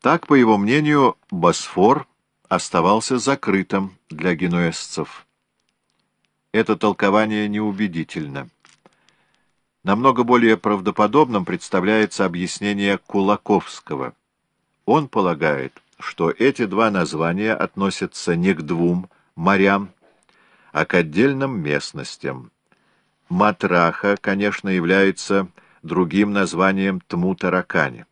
Так, по его мнению, Босфор оставался закрытым для генуэзцев. Это толкование неубедительно. Намного более правдоподобным представляется объяснение Кулаковского. Он полагает, что эти два названия относятся не к двум морям, а к отдельным местностям. Матраха, конечно, является другим названием Тмутаракани.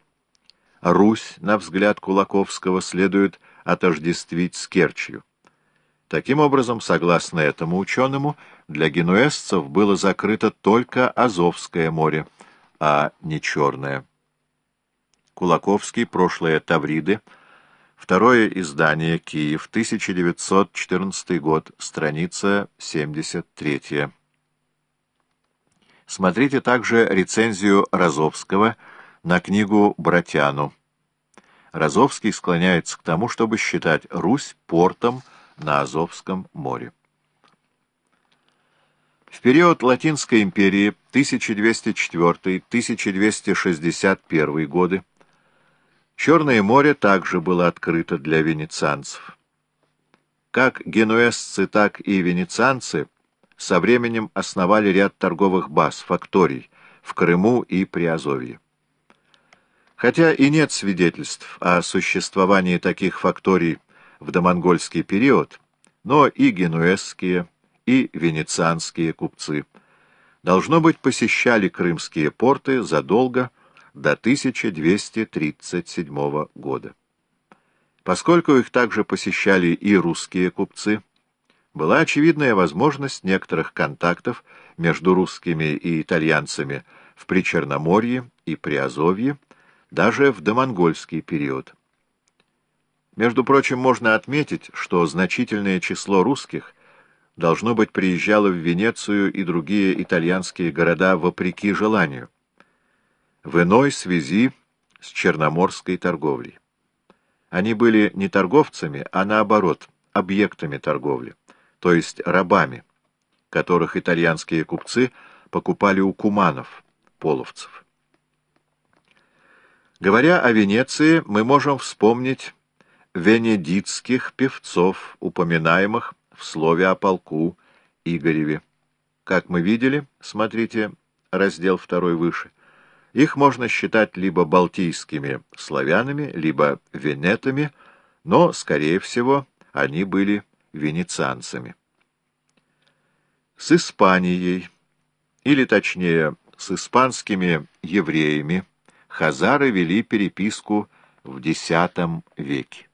Русь, на взгляд Кулаковского, следует отождествить с Керчью. Таким образом, согласно этому ученому, для генуэзцев было закрыто только Азовское море, а не Черное. Кулаковский, прошлое Тавриды, второе издание, Киев, 1914 год, страница 73. Смотрите также рецензию Розовского на книгу «Братяну». Розовский склоняется к тому, чтобы считать Русь портом на Азовском море. В период Латинской империи 1204-1261 годы Черное море также было открыто для венецианцев. Как генуэзцы, так и венецианцы со временем основали ряд торговых баз, факторий в Крыму и Приазовье. Хотя и нет свидетельств о существовании таких факторий в домонгольский период, но и генуэзские, и венецианские купцы, должно быть, посещали крымские порты задолго до 1237 года. Поскольку их также посещали и русские купцы, была очевидная возможность некоторых контактов между русскими и итальянцами в Причерноморье и Приазовье, даже в домонгольский период. Между прочим, можно отметить, что значительное число русских должно быть приезжало в Венецию и другие итальянские города вопреки желанию, в иной связи с черноморской торговлей. Они были не торговцами, а наоборот, объектами торговли, то есть рабами, которых итальянские купцы покупали у куманов, половцев. Говоря о Венеции, мы можем вспомнить венедитских певцов, упоминаемых в слове о полку Игореве. Как мы видели, смотрите раздел второй выше, их можно считать либо балтийскими славянами, либо венетами, но, скорее всего, они были венецианцами. С Испанией, или точнее, с испанскими евреями, хазары вели переписку в X веке.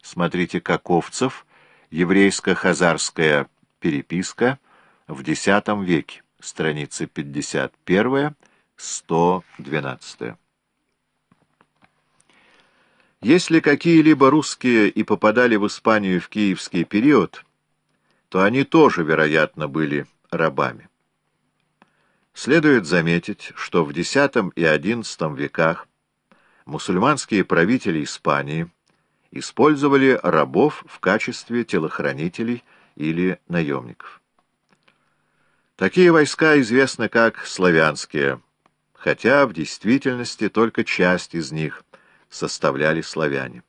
Смотрите Каковцев, еврейско-хазарская переписка в X веке, страницы 51-112. Если какие-либо русские и попадали в Испанию в киевский период, то они тоже, вероятно, были рабами. Следует заметить, что в X и XI веках мусульманские правители Испании использовали рабов в качестве телохранителей или наемников. Такие войска известны как славянские, хотя в действительности только часть из них составляли славяне.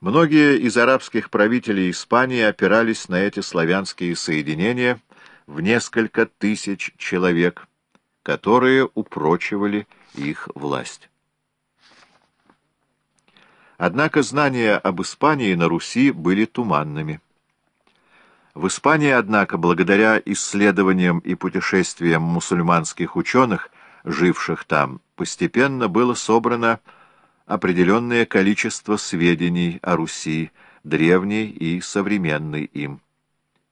Многие из арабских правителей Испании опирались на эти славянские соединения – в несколько тысяч человек, которые упрочивали их власть. Однако знания об Испании на Руси были туманными. В Испании, однако, благодаря исследованиям и путешествиям мусульманских ученых, живших там, постепенно было собрано определенное количество сведений о Руси, древней и современной им.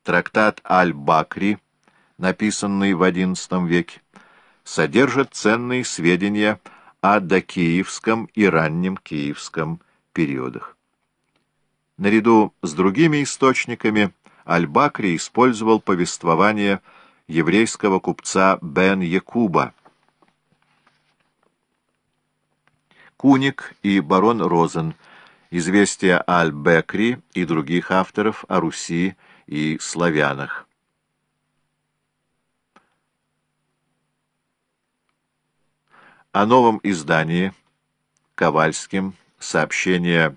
Трактат Аль-Бакри написанный в XI веке, содержит ценные сведения о докиевском и раннем киевском периодах. Наряду с другими источниками Аль-Бакри использовал повествование еврейского купца Бен Якуба. Куник и барон Розен, известия Аль-Бекри и других авторов о Руси и славянах. О новом издании Ковальским сообщения